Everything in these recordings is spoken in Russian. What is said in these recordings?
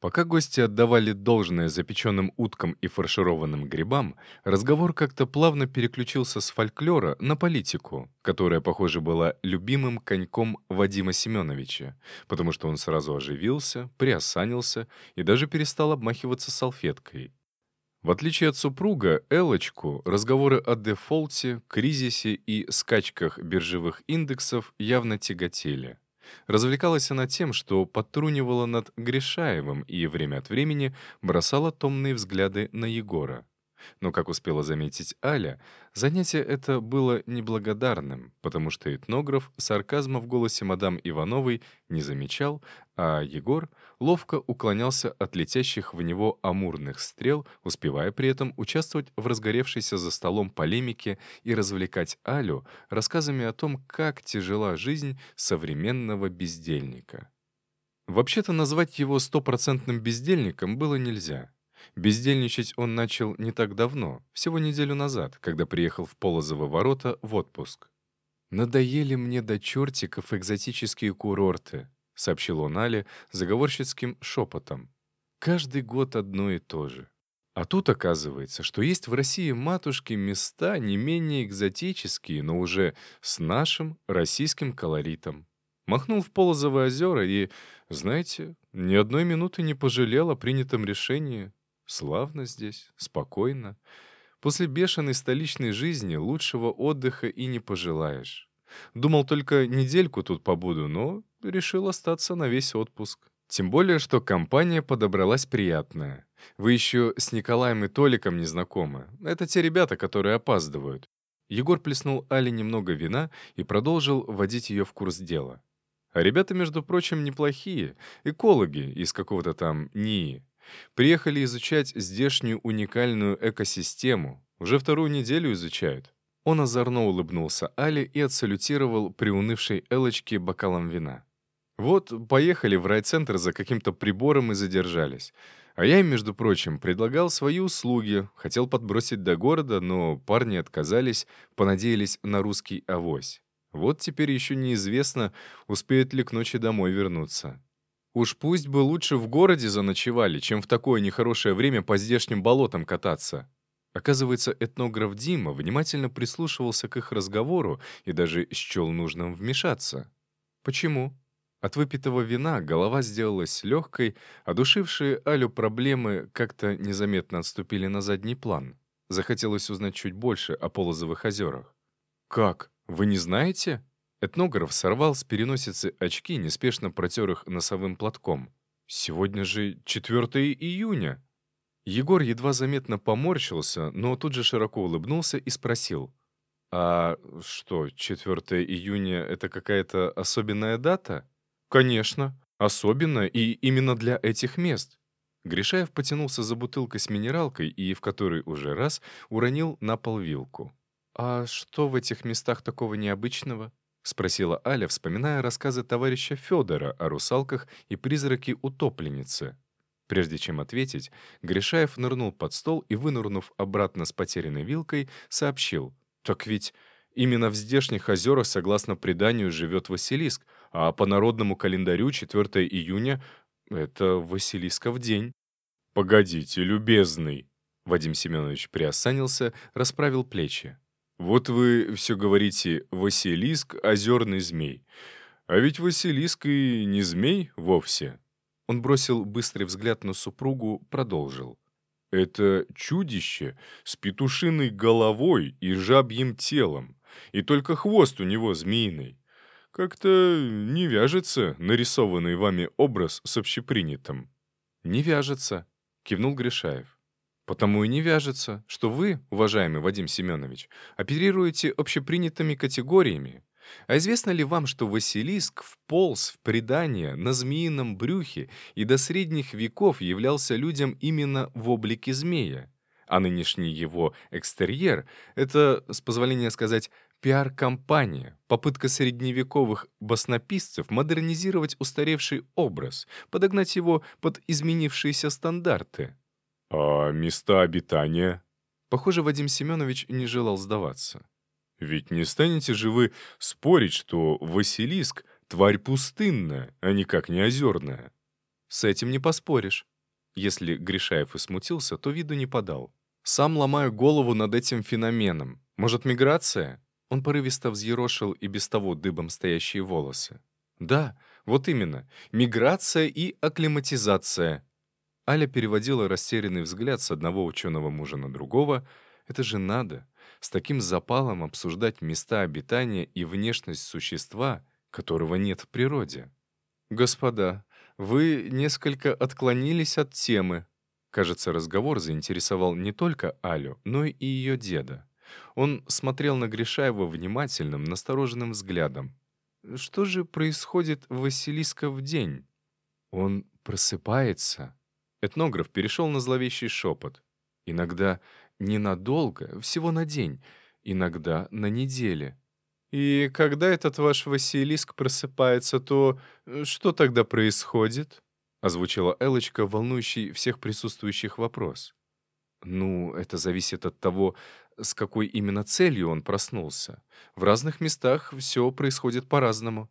Пока гости отдавали должное запеченным уткам и фаршированным грибам, разговор как-то плавно переключился с фольклора на политику, которая, похоже, была любимым коньком Вадима Семеновича, потому что он сразу оживился, приосанился и даже перестал обмахиваться салфеткой. В отличие от супруга, Элочку разговоры о дефолте, кризисе и скачках биржевых индексов явно тяготели. Развлекалась она тем, что подтрунивала над Гришаевым и время от времени бросала томные взгляды на Егора. Но, как успела заметить Аля, занятие это было неблагодарным, потому что этнограф сарказма в голосе мадам Ивановой не замечал, а Егор ловко уклонялся от летящих в него амурных стрел, успевая при этом участвовать в разгоревшейся за столом полемике и развлекать Алю рассказами о том, как тяжела жизнь современного бездельника. Вообще-то назвать его стопроцентным бездельником было нельзя. Бездельничать он начал не так давно, всего неделю назад, когда приехал в Полозово ворота в отпуск. «Надоели мне до чертиков экзотические курорты», — сообщил он Але заговорщицким шепотом. «Каждый год одно и то же. А тут оказывается, что есть в России матушки места не менее экзотические, но уже с нашим российским колоритом. Махнул в Полозово озера и, знаете, ни одной минуты не пожалел о принятом решении. Славно здесь, спокойно. После бешеной столичной жизни лучшего отдыха и не пожелаешь. Думал только недельку тут побуду, но решил остаться на весь отпуск. Тем более, что компания подобралась приятная. Вы еще с Николаем и Толиком не знакомы. Это те ребята, которые опаздывают. Егор плеснул Али немного вина и продолжил вводить ее в курс дела. А ребята, между прочим, неплохие. Экологи из какого-то там НИИ. Приехали изучать здешнюю уникальную экосистему. Уже вторую неделю изучают. Он озорно улыбнулся Але и отсалютировал приунывшей Элочке бокалом вина. Вот, поехали в райцентр за каким-то прибором и задержались. А я им, между прочим, предлагал свои услуги, хотел подбросить до города, но парни отказались, понадеялись на русский авось. Вот теперь еще неизвестно, успеют ли к ночи домой вернуться. Уж пусть бы лучше в городе заночевали, чем в такое нехорошее время по здешним болотам кататься. Оказывается, этнограф Дима внимательно прислушивался к их разговору и даже счел нужным вмешаться. Почему? От выпитого вина голова сделалась легкой, а душившие Алю проблемы как-то незаметно отступили на задний план. Захотелось узнать чуть больше о Полозовых озерах. «Как? Вы не знаете?» Этнограф сорвал с переносицы очки, неспешно протер их носовым платком. «Сегодня же 4 июня!» Егор едва заметно поморщился, но тут же широко улыбнулся и спросил. «А что, 4 июня — это какая-то особенная дата?» «Конечно, особенная и именно для этих мест». Гришаев потянулся за бутылкой с минералкой и в которой уже раз уронил на пол вилку. «А что в этих местах такого необычного?» — спросила Аля, вспоминая рассказы товарища Федора о русалках и призраке утопленницы. Прежде чем ответить, Гришаев нырнул под стол и, вынырнув обратно с потерянной вилкой, сообщил. «Так ведь именно в здешних озерах, согласно преданию, живет Василиск, а по народному календарю 4 июня — это Василисков день». «Погодите, любезный!» Вадим Семенович приосанился, расправил плечи. Вот вы все говорите «Василиск — озерный змей». А ведь Василиск и не змей вовсе. Он бросил быстрый взгляд на супругу, продолжил. Это чудище с петушиной головой и жабьим телом, и только хвост у него змеиный. Как-то не вяжется нарисованный вами образ с общепринятым. «Не вяжется», — кивнул Гришаев. Потому и не вяжется, что вы, уважаемый Вадим Семенович, оперируете общепринятыми категориями. А известно ли вам, что Василиск вполз в предание на змеином брюхе и до средних веков являлся людям именно в облике змея? А нынешний его экстерьер — это, с позволения сказать, пиар-компания, попытка средневековых баснописцев модернизировать устаревший образ, подогнать его под изменившиеся стандарты. «А места обитания?» Похоже, Вадим Семенович не желал сдаваться. «Ведь не станете же вы спорить, что Василиск — тварь пустынная, а никак не озерная?» «С этим не поспоришь», Если Гришаев и смутился, то виду не подал. «Сам ломаю голову над этим феноменом. Может, миграция?» Он порывисто взъерошил и без того дыбом стоящие волосы. «Да, вот именно. Миграция и акклиматизация». Аля переводила растерянный взгляд с одного ученого мужа на другого. «Это же надо. С таким запалом обсуждать места обитания и внешность существа, которого нет в природе». «Господа, вы несколько отклонились от темы». Кажется, разговор заинтересовал не только Алю, но и ее деда. Он смотрел на Гришаева внимательным, настороженным взглядом. Что же происходит в Василиска в день? Он просыпается. Этнограф перешел на зловещий шепот. Иногда ненадолго, всего на день, иногда на неделе. И когда этот ваш Василиск просыпается, то э, что тогда происходит? Озвучила Элочка, волнующий всех присутствующих вопрос. Ну, это зависит от того, с какой именно целью он проснулся. В разных местах все происходит по-разному.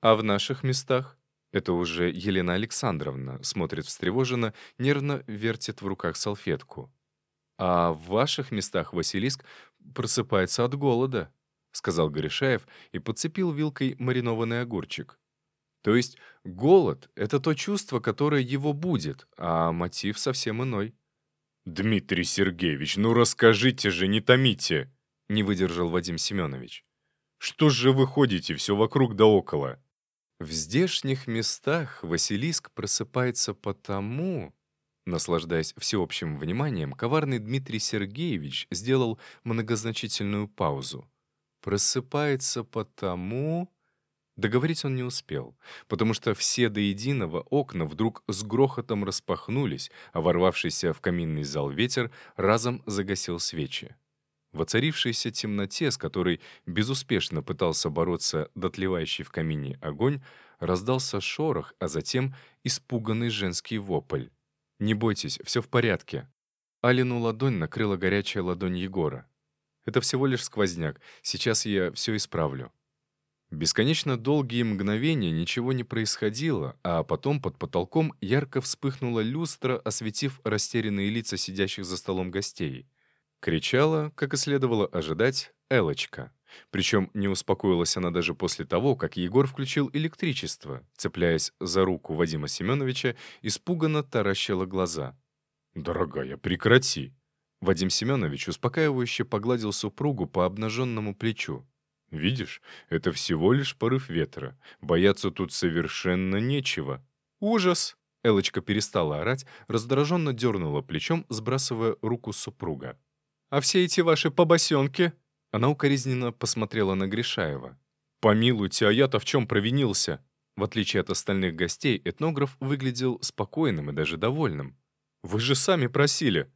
А в наших местах? Это уже Елена Александровна смотрит встревоженно, нервно вертит в руках салфетку. А в ваших местах Василиск просыпается от голода, сказал Горишаев и подцепил вилкой маринованный огурчик. То есть голод — это то чувство, которое его будет, а мотив совсем иной. «Дмитрий Сергеевич, ну расскажите же, не томите!» — не выдержал Вадим Семенович. «Что же вы ходите все вокруг да около?» В здешних местах Василиск просыпается потому... Наслаждаясь всеобщим вниманием, коварный Дмитрий Сергеевич сделал многозначительную паузу. «Просыпается потому...» Договорить он не успел, потому что все до единого окна вдруг с грохотом распахнулись, а ворвавшийся в каминный зал ветер разом загасил свечи. В оцарившейся темноте, с которой безуспешно пытался бороться дотлевающий в камине огонь, раздался шорох, а затем испуганный женский вопль. «Не бойтесь, все в порядке». Алину ладонь накрыла горячая ладонь Егора. «Это всего лишь сквозняк. Сейчас я все исправлю». Бесконечно долгие мгновения ничего не происходило, а потом под потолком ярко вспыхнула люстра, осветив растерянные лица сидящих за столом гостей. Кричала, как и следовало ожидать, Элочка. Причем не успокоилась она даже после того, как Егор включил электричество, цепляясь за руку Вадима Семеновича, испуганно таращила глаза. «Дорогая, прекрати!» Вадим Семенович успокаивающе погладил супругу по обнаженному плечу. Видишь, это всего лишь порыв ветра. Бояться тут совершенно нечего. Ужас! Элочка перестала орать, раздраженно дернула плечом, сбрасывая руку супруга. «А все эти ваши побосенки?» Она укоризненно посмотрела на Гришаева. «Помилуйте, а я-то в чем провинился?» В отличие от остальных гостей, этнограф выглядел спокойным и даже довольным. «Вы же сами просили!»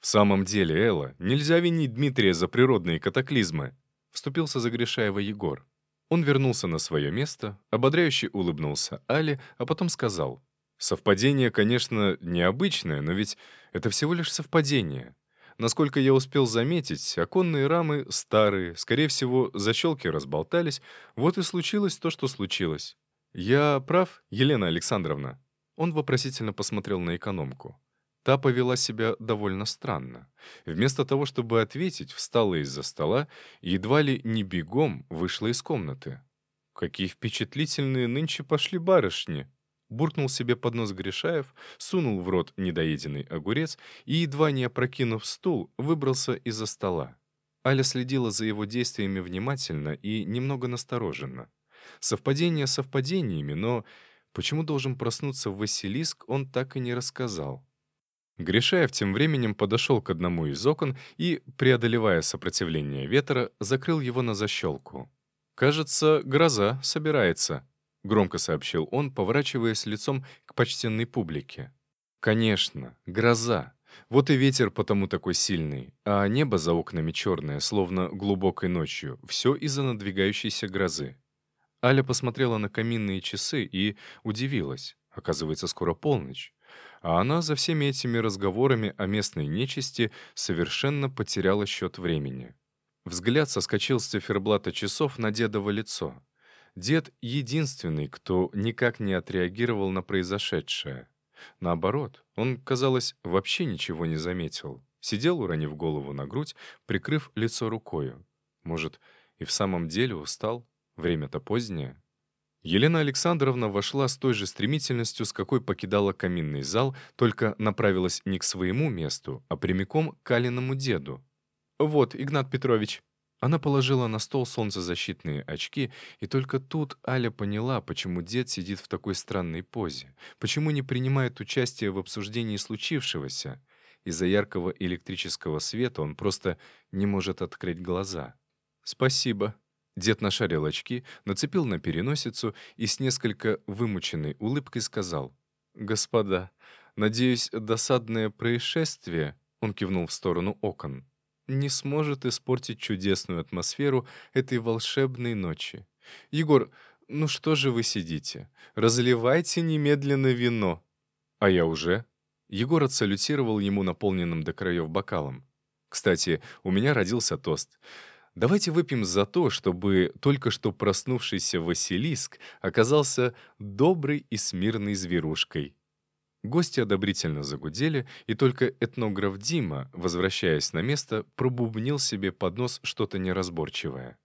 «В самом деле, Элла, нельзя винить Дмитрия за природные катаклизмы. Вступился за Гришаева Егор. Он вернулся на свое место, ободряюще улыбнулся Але, а потом сказал. «Совпадение, конечно, необычное, но ведь это всего лишь совпадение. Насколько я успел заметить, оконные рамы старые, скорее всего, защелки разболтались, вот и случилось то, что случилось. Я прав, Елена Александровна?» Он вопросительно посмотрел на экономку. Та повела себя довольно странно. Вместо того, чтобы ответить, встала из-за стола и едва ли не бегом вышла из комнаты. «Какие впечатлительные нынче пошли барышни!» Буркнул себе под нос Гришаев, сунул в рот недоеденный огурец и, едва не опрокинув стул, выбрался из-за стола. Аля следила за его действиями внимательно и немного настороженно. Совпадение совпадениями, но почему должен проснуться Василиск, он так и не рассказал. Гришаев тем временем подошел к одному из окон и, преодолевая сопротивление ветра, закрыл его на защелку. «Кажется, гроза собирается», — громко сообщил он, поворачиваясь лицом к почтенной публике. «Конечно, гроза. Вот и ветер потому такой сильный, а небо за окнами черное, словно глубокой ночью, все из-за надвигающейся грозы». Аля посмотрела на каминные часы и удивилась. Оказывается, скоро полночь а она за всеми этими разговорами о местной нечисти совершенно потеряла счет времени. Взгляд соскочил с циферблата часов на дедово лицо. Дед — единственный, кто никак не отреагировал на произошедшее. Наоборот, он, казалось, вообще ничего не заметил. Сидел, уронив голову на грудь, прикрыв лицо рукою. Может, и в самом деле устал? Время-то позднее. Елена Александровна вошла с той же стремительностью, с какой покидала каминный зал, только направилась не к своему месту, а прямиком к Алиному деду. «Вот, Игнат Петрович». Она положила на стол солнцезащитные очки, и только тут Аля поняла, почему дед сидит в такой странной позе, почему не принимает участие в обсуждении случившегося. Из-за яркого электрического света он просто не может открыть глаза. «Спасибо». Дед нашарил очки, нацепил на переносицу и с несколько вымученной улыбкой сказал. «Господа, надеюсь, досадное происшествие...» Он кивнул в сторону окон не сможет испортить чудесную атмосферу этой волшебной ночи. Егор, ну что же вы сидите? Разливайте немедленно вино. А я уже. Егор отсалютировал ему наполненным до краев бокалом. Кстати, у меня родился тост. Давайте выпьем за то, чтобы только что проснувшийся Василиск оказался доброй и смирной зверушкой. Гости одобрительно загудели, и только этнограф Дима, возвращаясь на место, пробубнил себе под нос что-то неразборчивое.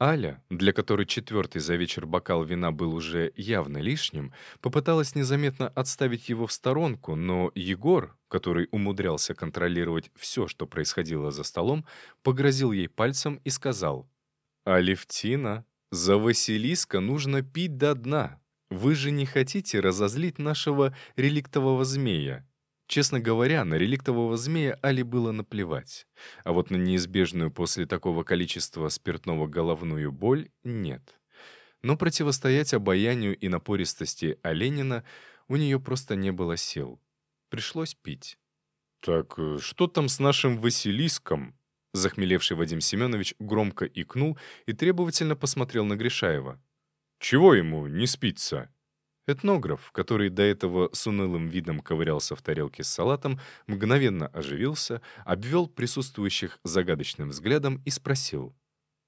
Аля, для которой четвертый за вечер бокал вина был уже явно лишним, попыталась незаметно отставить его в сторонку, но Егор, который умудрялся контролировать все, что происходило за столом, погрозил ей пальцем и сказал, «Алевтина, за Василиска нужно пить до дна, вы же не хотите разозлить нашего реликтового змея? Честно говоря, на реликтового змея Али было наплевать. А вот на неизбежную после такого количества спиртного головную боль — нет. Но противостоять обаянию и напористости Оленина у нее просто не было сил. Пришлось пить. «Так э, что там с нашим Василиском?» Захмелевший Вадим Семенович громко икнул и требовательно посмотрел на Гришаева. Чего ему не спится?» Этнограф, который до этого с унылым видом ковырялся в тарелке с салатом, мгновенно оживился, обвел присутствующих загадочным взглядом и спросил.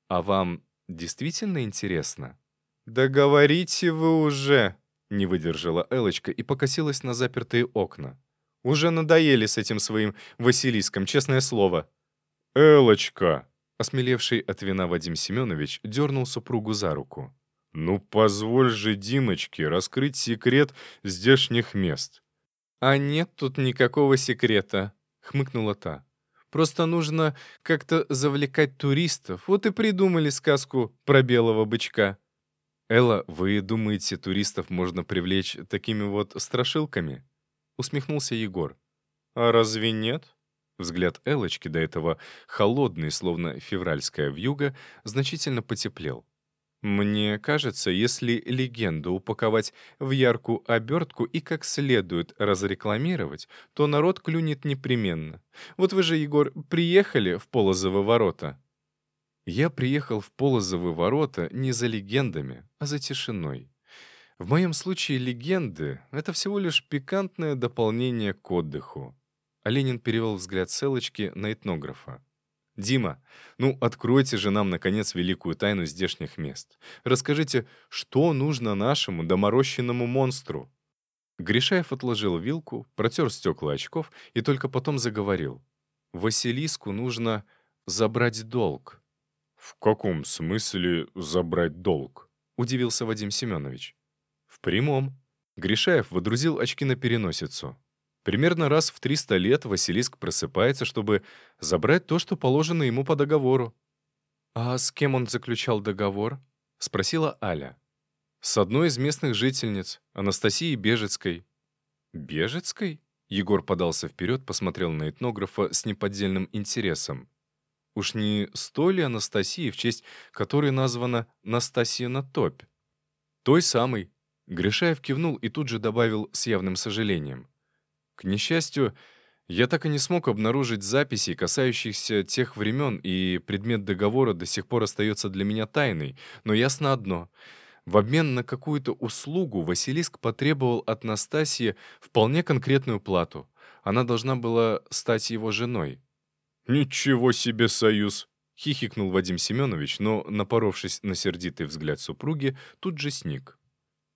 «А вам действительно интересно?» «Да говорите вы уже!» — не выдержала Элочка и покосилась на запертые окна. «Уже надоели с этим своим Василиском, честное слово!» «Элочка!» — осмелевший от вина Вадим Семенович дернул супругу за руку. «Ну, позволь же Димочке раскрыть секрет здешних мест». «А нет тут никакого секрета», — хмыкнула та. «Просто нужно как-то завлекать туристов. Вот и придумали сказку про белого бычка». «Элла, вы думаете, туристов можно привлечь такими вот страшилками?» — усмехнулся Егор. «А разве нет?» Взгляд Элочки, до этого холодный, словно февральская вьюга, значительно потеплел. Мне кажется, если легенду упаковать в яркую обертку и как следует разрекламировать, то народ клюнет непременно. Вот вы же, Егор, приехали в Полозовы ворота. Я приехал в Полозовы ворота не за легендами, а за тишиной. В моем случае легенды — это всего лишь пикантное дополнение к отдыху. А Ленин перевел взгляд Селочки на этнографа. «Дима, ну откройте же нам, наконец, великую тайну здешних мест. Расскажите, что нужно нашему доморощенному монстру?» Гришаев отложил вилку, протер стекла очков и только потом заговорил. «Василиску нужно забрать долг». «В каком смысле забрать долг?» — удивился Вадим Семенович. «В прямом». Гришаев водрузил очки на переносицу. Примерно раз в 300 лет Василиск просыпается, чтобы забрать то, что положено ему по договору. «А с кем он заключал договор?» — спросила Аля. «С одной из местных жительниц, Анастасией Бежецкой». «Бежецкой?» — Егор подался вперед, посмотрел на этнографа с неподдельным интересом. «Уж не с той ли Анастасии, в честь которой названа Настасья на топь?» «Той самой». Гришаев кивнул и тут же добавил с явным сожалением. К несчастью, я так и не смог обнаружить записей, касающихся тех времен, и предмет договора до сих пор остается для меня тайной, но ясно одно. В обмен на какую-то услугу Василиск потребовал от Настасьи вполне конкретную плату. Она должна была стать его женой. «Ничего себе союз!» — хихикнул Вадим Семенович, но, напоровшись на сердитый взгляд супруги, тут же сник.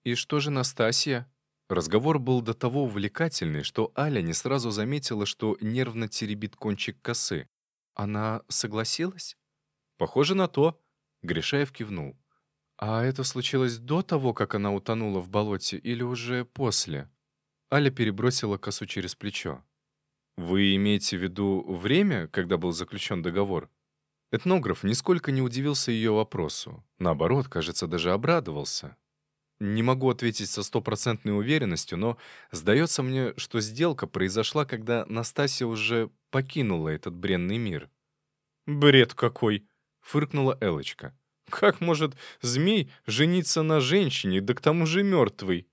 «И что же Настасья?» — Разговор был до того увлекательный, что Аля не сразу заметила, что нервно теребит кончик косы. «Она согласилась?» «Похоже на то», — Гришаев кивнул. «А это случилось до того, как она утонула в болоте, или уже после?» Аля перебросила косу через плечо. «Вы имеете в виду время, когда был заключен договор?» Этнограф нисколько не удивился ее вопросу. Наоборот, кажется, даже обрадовался. Не могу ответить со стопроцентной уверенностью, но сдается мне, что сделка произошла, когда Настасья уже покинула этот бренный мир. «Бред какой!» — фыркнула Элочка. «Как может змей жениться на женщине, да к тому же мертвый?»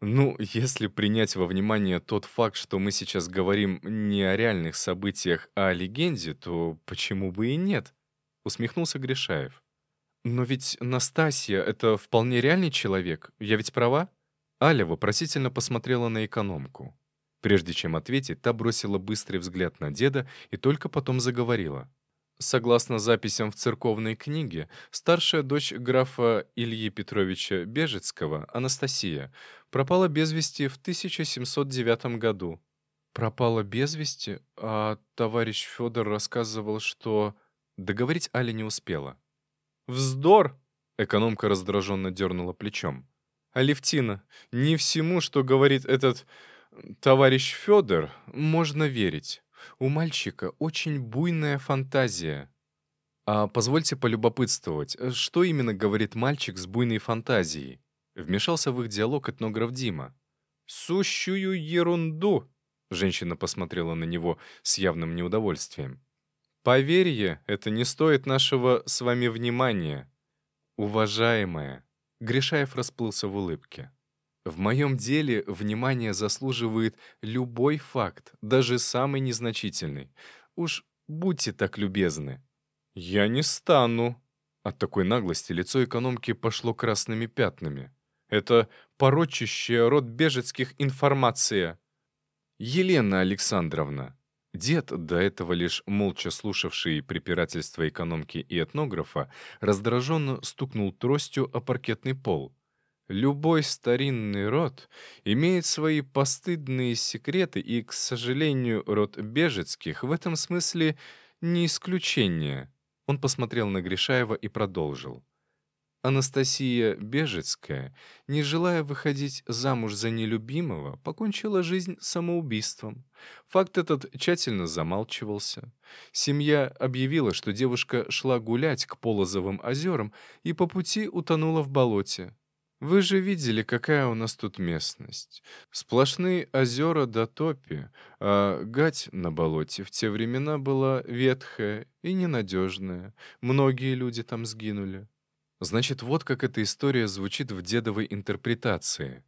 Ну, если принять во внимание тот факт, что мы сейчас говорим не о реальных событиях, а о легенде, то почему бы и нет? Усмехнулся Гришаев. Но ведь Настасья — это вполне реальный человек, я ведь права? Аля вопросительно посмотрела на экономку. Прежде чем ответить, та бросила быстрый взгляд на деда и только потом заговорила. Согласно записям в церковной книге, старшая дочь графа Ильи Петровича Бежецкого, Анастасия, пропала без вести в 1709 году. Пропала без вести, а товарищ Федор рассказывал, что... Договорить Аля не успела. «Вздор!» — экономка раздраженно дернула плечом. «Алевтина, не всему, что говорит этот товарищ Федор, можно верить. У мальчика очень буйная фантазия. А позвольте полюбопытствовать, э, что именно говорит мальчик с буйной фантазией? Вмешался в их диалог этнограф Дима. «Сущую ерунду!» Женщина посмотрела на него с явным неудовольствием. «Поверье, это не стоит нашего с вами внимания». «Уважаемая», — Гришаев расплылся в улыбке. В моем деле внимание заслуживает любой факт, даже самый незначительный. Уж будьте так любезны». «Я не стану». От такой наглости лицо экономки пошло красными пятнами. «Это порочащая род бежецких информация». «Елена Александровна». Дед, до этого лишь молча слушавший препирательства экономки и этнографа, раздраженно стукнул тростью о паркетный пол. Любой старинный род имеет свои постыдные секреты, и, к сожалению, род Бежецких в этом смысле не исключение. Он посмотрел на Гришаева и продолжил. Анастасия Бежецкая, не желая выходить замуж за нелюбимого, покончила жизнь самоубийством. Факт этот тщательно замалчивался. Семья объявила, что девушка шла гулять к Полозовым озерам и по пути утонула в болоте. Вы же видели, какая у нас тут местность. Сплошные озера до топи, а гать на болоте в те времена была ветхая и ненадежная. Многие люди там сгинули. Значит, вот как эта история звучит в дедовой интерпретации.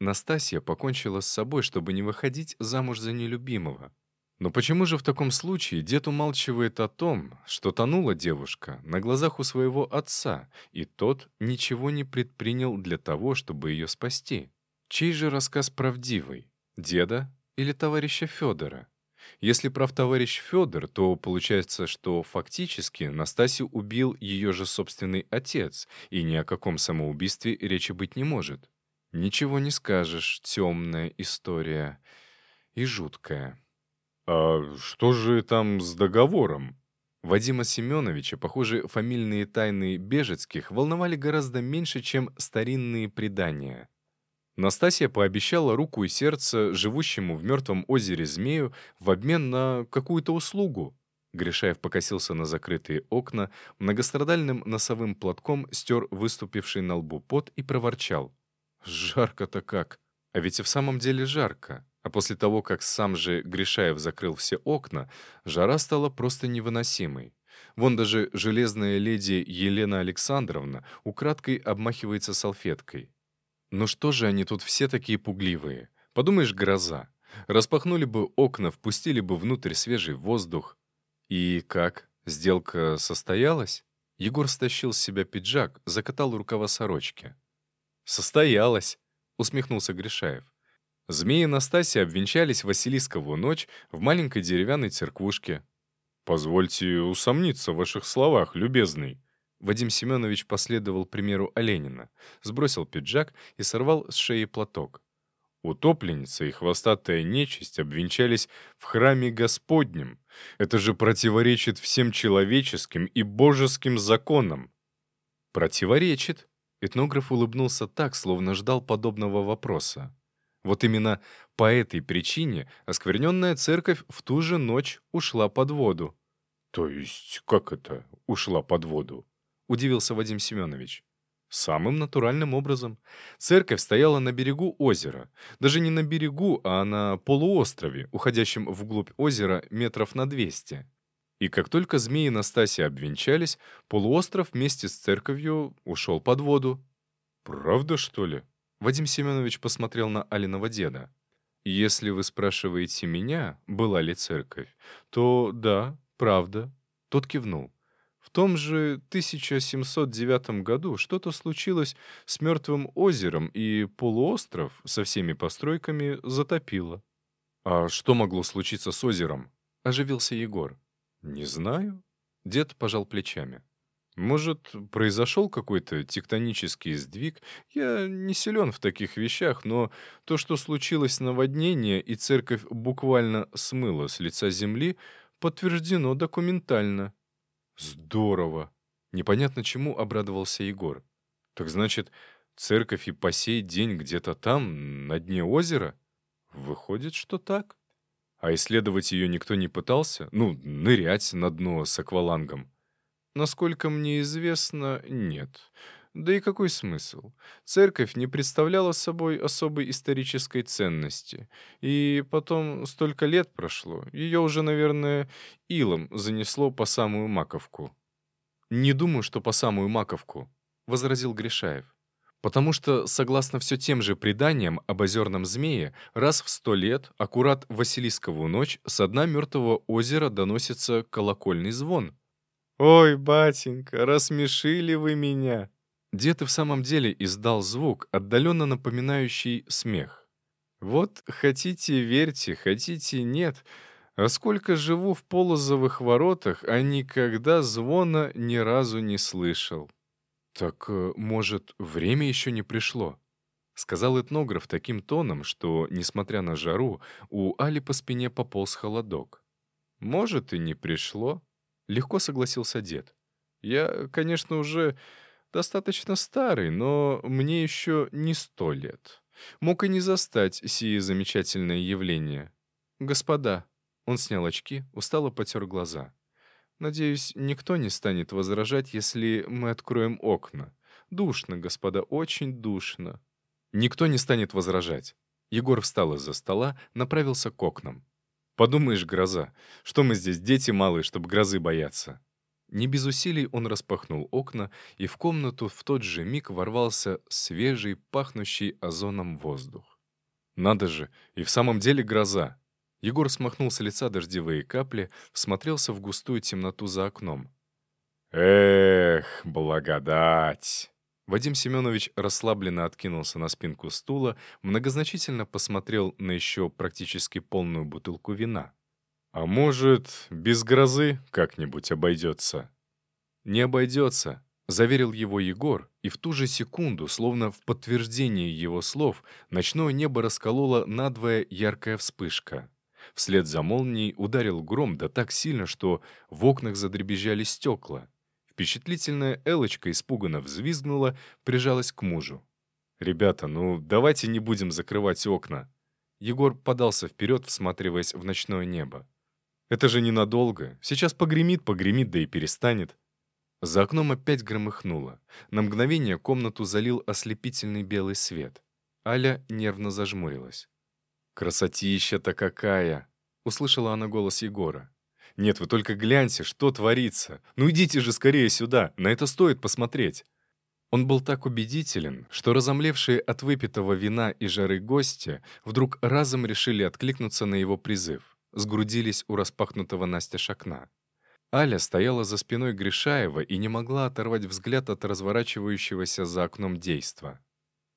Настасья покончила с собой, чтобы не выходить замуж за нелюбимого. Но почему же в таком случае дед умалчивает о том, что тонула девушка на глазах у своего отца, и тот ничего не предпринял для того, чтобы ее спасти? Чей же рассказ правдивый? Деда или товарища Федора? Если прав товарищ Федор, то получается, что фактически Настасью убил ее же собственный отец, и ни о каком самоубийстве речи быть не может. Ничего не скажешь, темная история и жуткая. «А что же там с договором?» Вадима Семеновича, похоже, фамильные тайны Бежецких волновали гораздо меньше, чем старинные предания. Настасья пообещала руку и сердце живущему в мертвом озере змею в обмен на какую-то услугу. Гришаев покосился на закрытые окна, многострадальным носовым платком стер выступивший на лбу пот и проворчал. «Жарко-то как! А ведь и в самом деле жарко!» А после того, как сам же Гришаев закрыл все окна, жара стала просто невыносимой. Вон даже железная леди Елена Александровна украдкой обмахивается салфеткой. Ну что же они тут все такие пугливые? Подумаешь, гроза. Распахнули бы окна, впустили бы внутрь свежий воздух. И как? Сделка состоялась? Егор стащил с себя пиджак, закатал рукава сорочки. «Состоялась», — усмехнулся Гришаев. Змеи Настасья обвенчались Василискову ночь в маленькой деревянной церквушке. «Позвольте усомниться в ваших словах, любезный». Вадим Семенович последовал примеру Оленина, сбросил пиджак и сорвал с шеи платок. Утопленница и хвостатая нечисть обвенчались в храме Господнем. Это же противоречит всем человеческим и божеским законам. Противоречит. Этнограф улыбнулся так, словно ждал подобного вопроса. Вот именно по этой причине оскверненная церковь в ту же ночь ушла под воду. «То есть как это ушла под воду?» — удивился Вадим Семенович. Самым натуральным образом. Церковь стояла на берегу озера. Даже не на берегу, а на полуострове, уходящем вглубь озера метров на 200. И как только змеи и Настасья обвенчались, полуостров вместе с церковью ушел под воду. «Правда, что ли?» Вадим Семенович посмотрел на Алиного деда. «Если вы спрашиваете меня, была ли церковь, то да, правда». Тот кивнул. В том же 1709 году что-то случилось с Мертвым озером, и полуостров со всеми постройками затопило. «А что могло случиться с озером?» — оживился Егор. «Не знаю». Дед пожал плечами. «Может, произошел какой-то тектонический сдвиг? Я не силен в таких вещах, но то, что случилось наводнение и церковь буквально смыла с лица земли, подтверждено документально. Здорово! Непонятно чему обрадовался Егор. Так значит, церковь и по сей день где-то там, на дне озера? Выходит, что так. А исследовать ее никто не пытался? Ну, нырять на дно с аквалангом? Насколько мне известно, нет. Да и какой смысл? Церковь не представляла собой особой исторической ценности. И потом столько лет прошло, ее уже, наверное, илом занесло по самую маковку. «Не думаю, что по самую маковку», — возразил Гришаев. Потому что, согласно все тем же преданиям об озерном змее, раз в сто лет, аккурат в ночь, с дна мертвого озера доносится колокольный звон. «Ой, батенька, рассмешили вы меня!» Дед и в самом деле издал звук, отдаленно напоминающий смех. «Вот хотите верьте, хотите нет, а сколько живу в полозовых воротах, а никогда звона ни разу не слышал». «Так, э, может, время еще не пришло?» — сказал этнограф таким тоном, что, несмотря на жару, у Али по спине пополз холодок. «Может, и не пришло», — легко согласился дед. «Я, конечно, уже достаточно старый, но мне еще не сто лет. Мог и не застать сие замечательное явление. Господа, он снял очки, устало потер глаза. Надеюсь, никто не станет возражать, если мы откроем окна. Душно, господа, очень душно. Никто не станет возражать. Егор встал из-за стола, направился к окнам. «Подумаешь, гроза. Что мы здесь, дети малые, чтобы грозы бояться?» Не без усилий он распахнул окна, и в комнату в тот же миг ворвался свежий, пахнущий озоном воздух. Надо же, и в самом деле гроза. Егор смахнул с лица дождевые капли, всмотрелся в густую темноту за окном. «Эх, благодать!» Вадим Семенович расслабленно откинулся на спинку стула, многозначительно посмотрел на еще практически полную бутылку вина. А может, без грозы как-нибудь обойдется? Не обойдется, заверил его Егор, и в ту же секунду, словно в подтверждение его слов, ночное небо раскололо надвое яркая вспышка. Вслед за молнией ударил гром да так сильно, что в окнах задребезжали стекла. Впечатлительная Элочка испуганно взвизгнула, прижалась к мужу. «Ребята, ну давайте не будем закрывать окна». Егор подался вперед, всматриваясь в ночное небо. Это же ненадолго. Сейчас погремит, погремит, да и перестанет. За окном опять громыхнуло. На мгновение комнату залил ослепительный белый свет. Аля нервно зажмурилась. «Красотища-то какая!» — услышала она голос Егора. «Нет, вы только гляньте, что творится! Ну идите же скорее сюда, на это стоит посмотреть!» Он был так убедителен, что разомлевшие от выпитого вина и жары гости вдруг разом решили откликнуться на его призыв сгрудились у распахнутого настежь окна. Аля стояла за спиной Гришаева и не могла оторвать взгляд от разворачивающегося за окном действа.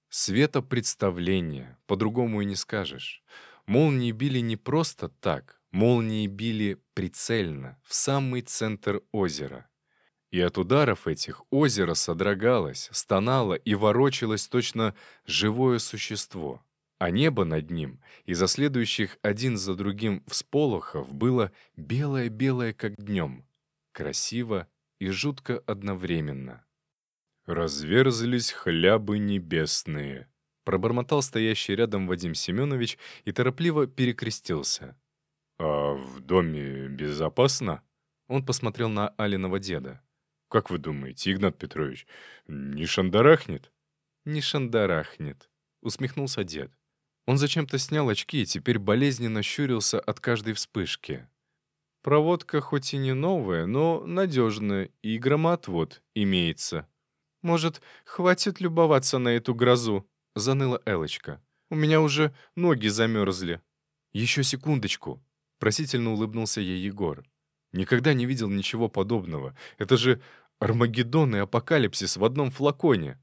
Светопредставление, по-другому и не скажешь. Молнии били не просто так, молнии били прицельно, в самый центр озера. И от ударов этих озеро содрогалось, стонало и ворочалось точно живое существо. А небо над ним из-за следующих один за другим всполохов было белое-белое, как днем. Красиво и жутко одновременно. «Разверзлись хлябы небесные», — пробормотал стоящий рядом Вадим Семенович и торопливо перекрестился. «А в доме безопасно?» Он посмотрел на Алиного деда. «Как вы думаете, Игнат Петрович, не шандарахнет?» «Не шандарахнет», — усмехнулся дед. Он зачем-то снял очки и теперь болезненно щурился от каждой вспышки. Проводка хоть и не новая, но надежная, и громоотвод имеется. «Может, хватит любоваться на эту грозу?» — заныла Элочка. «У меня уже ноги замерзли». «Еще секундочку», — просительно улыбнулся ей Егор. «Никогда не видел ничего подобного. Это же Армагеддон и Апокалипсис в одном флаконе».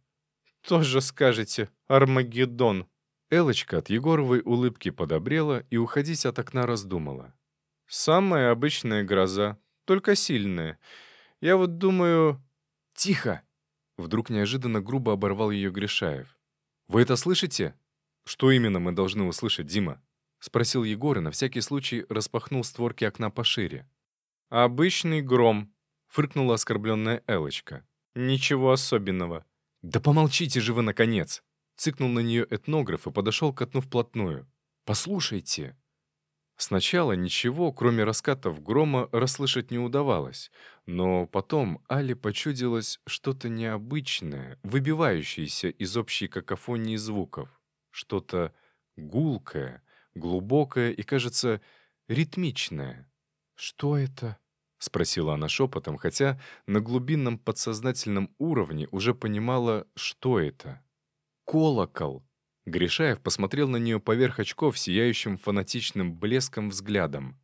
«Тоже скажете, Армагеддон», Элочка от Егоровой улыбки подобрела и уходить от окна раздумала. «Самая обычная гроза, только сильная. Я вот думаю...» «Тихо!» Вдруг неожиданно грубо оборвал ее Гришаев. «Вы это слышите?» «Что именно мы должны услышать, Дима?» Спросил Егор и на всякий случай распахнул створки окна пошире. «Обычный гром», — фыркнула оскорбленная Элочка. «Ничего особенного». «Да помолчите же вы, наконец!» Цыкнул на нее этнограф и подошел к окну вплотную. «Послушайте!» Сначала ничего, кроме раскатов грома, расслышать не удавалось, но потом Али почудилось что-то необычное, выбивающееся из общей какофонии звуков. Что-то гулкое, глубокое и, кажется, ритмичное. «Что это?» — спросила она шепотом, хотя на глубинном подсознательном уровне уже понимала, что это колокол!» Гришаев посмотрел на нее поверх очков сияющим фанатичным блеском взглядом.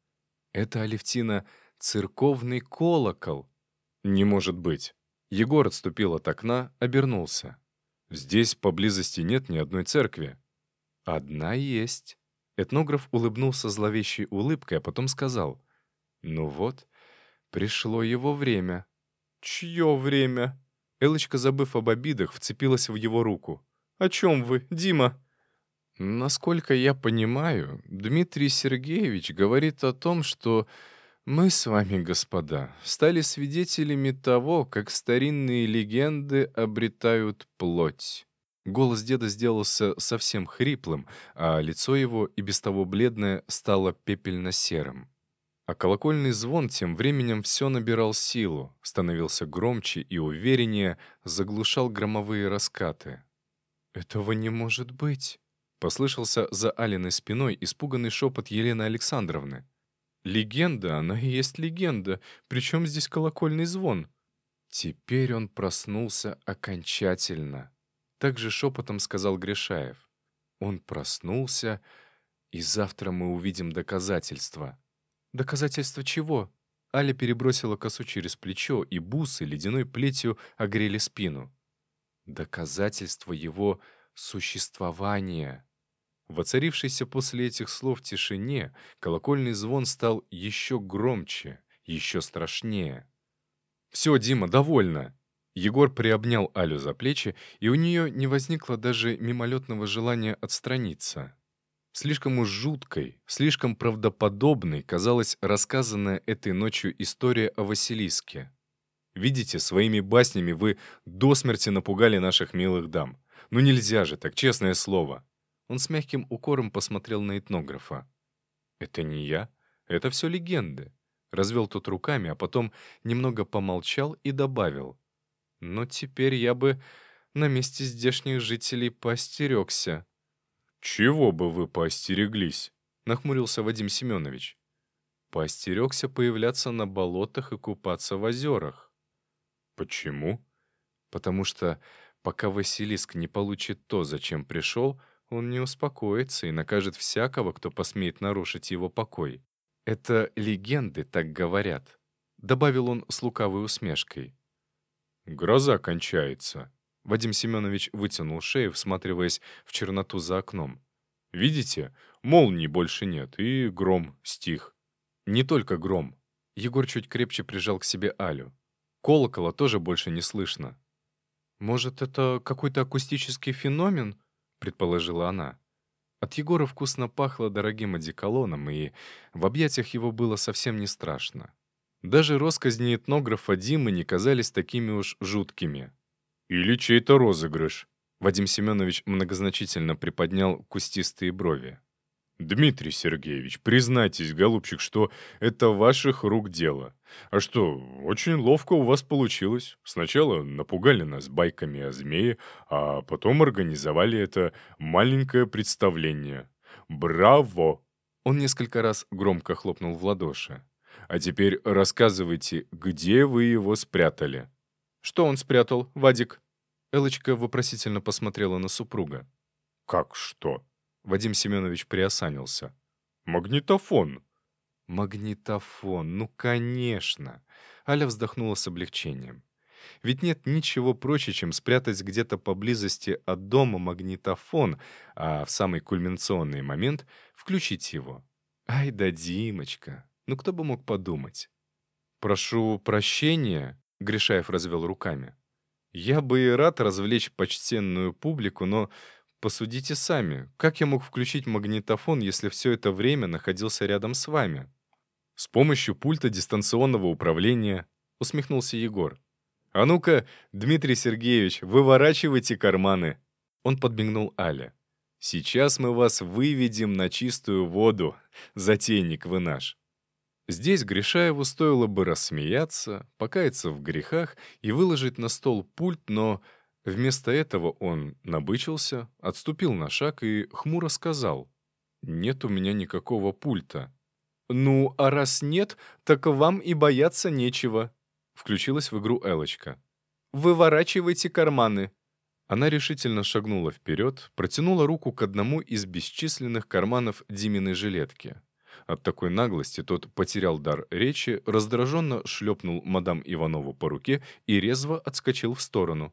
«Это, Алевтина, церковный колокол!» «Не может быть!» Егор отступил от окна, обернулся. «Здесь поблизости нет ни одной церкви». «Одна есть». Этнограф улыбнулся зловещей улыбкой, а потом сказал. «Ну вот, пришло его время». «Чье время?» Элочка, забыв об обидах, вцепилась в его руку. О чем вы, Дима?» «Насколько я понимаю, Дмитрий Сергеевич говорит о том, что мы с вами, господа, стали свидетелями того, как старинные легенды обретают плоть». Голос деда сделался совсем хриплым, а лицо его, и без того бледное, стало пепельно-серым. А колокольный звон тем временем все набирал силу, становился громче и увереннее, заглушал громовые раскаты. «Этого не может быть!» — послышался за Алиной спиной испуганный шепот Елены Александровны. «Легенда, она и есть легенда. Причем здесь колокольный звон?» Теперь он проснулся окончательно. Так же шепотом сказал Гришаев. Он проснулся, и завтра мы увидим доказательства. Доказательства чего? Аля перебросила косу через плечо, и бусы ледяной плетью огрели спину доказательство его существования. В оцарившейся после этих слов тишине колокольный звон стал еще громче, еще страшнее. «Все, Дима, довольно!» Егор приобнял Алю за плечи, и у нее не возникло даже мимолетного желания отстраниться. Слишком уж жуткой, слишком правдоподобной казалась рассказанная этой ночью история о Василиске. Видите, своими баснями вы до смерти напугали наших милых дам. Ну нельзя же так, честное слово». Он с мягким укором посмотрел на этнографа. «Это не я. Это все легенды». Развел тот руками, а потом немного помолчал и добавил. «Но теперь я бы на месте здешних жителей поостерегся». «Чего бы вы поостереглись?» — нахмурился Вадим Семенович. «Поостерегся появляться на болотах и купаться в озерах». Почему? Потому что пока Василиск не получит то, зачем пришел, он не успокоится и накажет всякого, кто посмеет нарушить его покой. Это легенды так говорят, добавил он с лукавой усмешкой. Гроза кончается. Вадим Семенович вытянул шею, всматриваясь в черноту за окном. «Видите, молнии больше нет, и гром стих». «Не только гром». Егор чуть крепче прижал к себе Алю. Колокола тоже больше не слышно. «Может, это какой-то акустический феномен?» — предположила она. От Егора вкусно пахло дорогим одеколоном, и в объятиях его было совсем не страшно. Даже росказни этнографа Димы не казались такими уж жуткими. «Или чей-то розыгрыш», — Вадим Семенович многозначительно приподнял кустистые брови. «Дмитрий Сергеевич, признайтесь, голубчик, что это ваших рук дело. А что, очень ловко у вас получилось. Сначала напугали нас байками о змее, а потом организовали это маленькое представление. Браво!» Он несколько раз громко хлопнул в ладоши. «А теперь рассказывайте, где вы его спрятали?» «Что он спрятал, Вадик?» Элочка вопросительно посмотрела на супруга. «Как что?» Вадим Семенович приосанился. «Магнитофон!» «Магнитофон, ну, конечно!» Аля вздохнула с облегчением. Ведь нет ничего проще, чем спрятать где-то поблизости от дома магнитофон, а в самый кульминационный момент включить его. Ай да Димочка, ну кто бы мог подумать? «Прошу прощения», — Гришаев развел руками. «Я бы и рад развлечь почтенную публику, но Посудите сами, как я мог включить магнитофон, если все это время находился рядом с вами? С помощью пульта дистанционного управления, усмехнулся Егор. А ну-ка, Дмитрий Сергеевич, выворачивайте карманы. Он подмигнул Але. Сейчас мы вас выведем на чистую воду, затейник вы наш. Здесь Гришаеву стоило бы рассмеяться, покаяться в грехах и выложить на стол пульт, но Вместо этого он набычился, отступил на шаг и хмуро сказал, «Нет у меня никакого пульта». «Ну, а раз нет, так вам и бояться нечего», — включилась в игру Элочка. «Выворачивайте карманы». Она решительно шагнула вперед, протянула руку к одному из бесчисленных карманов Диминой жилетки. От такой наглости тот потерял дар речи, раздраженно шлепнул мадам Иванову по руке и резво отскочил в сторону.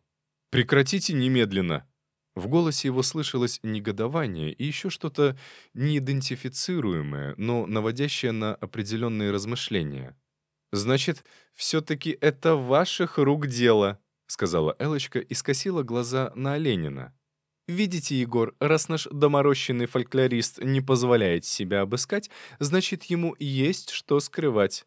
«Прекратите немедленно!» В голосе его слышалось негодование и еще что-то неидентифицируемое, но наводящее на определенные размышления. «Значит, все-таки это ваших рук дело», — сказала Элочка и скосила глаза на Оленина. «Видите, Егор, раз наш доморощенный фольклорист не позволяет себя обыскать, значит, ему есть что скрывать».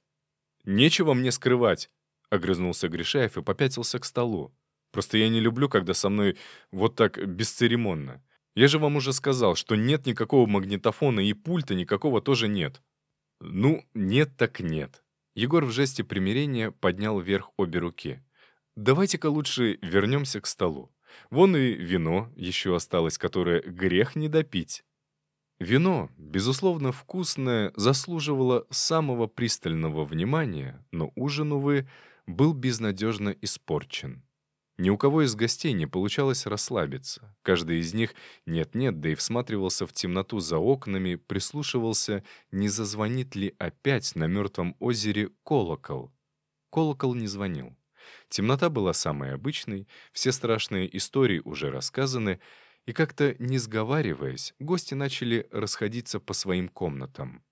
«Нечего мне скрывать», — огрызнулся Гришаев и попятился к столу. Просто я не люблю, когда со мной вот так бесцеремонно. Я же вам уже сказал, что нет никакого магнитофона и пульта никакого тоже нет. Ну, нет так нет. Егор в жесте примирения поднял вверх обе руки. Давайте-ка лучше вернемся к столу. Вон и вино еще осталось, которое грех не допить. Вино, безусловно, вкусное, заслуживало самого пристального внимания, но ужин, увы, был безнадежно испорчен. Ни у кого из гостей не получалось расслабиться. Каждый из них нет-нет, да и всматривался в темноту за окнами, прислушивался, не зазвонит ли опять на мертвом озере колокол. Колокол не звонил. Темнота была самой обычной, все страшные истории уже рассказаны, и как-то не сговариваясь, гости начали расходиться по своим комнатам.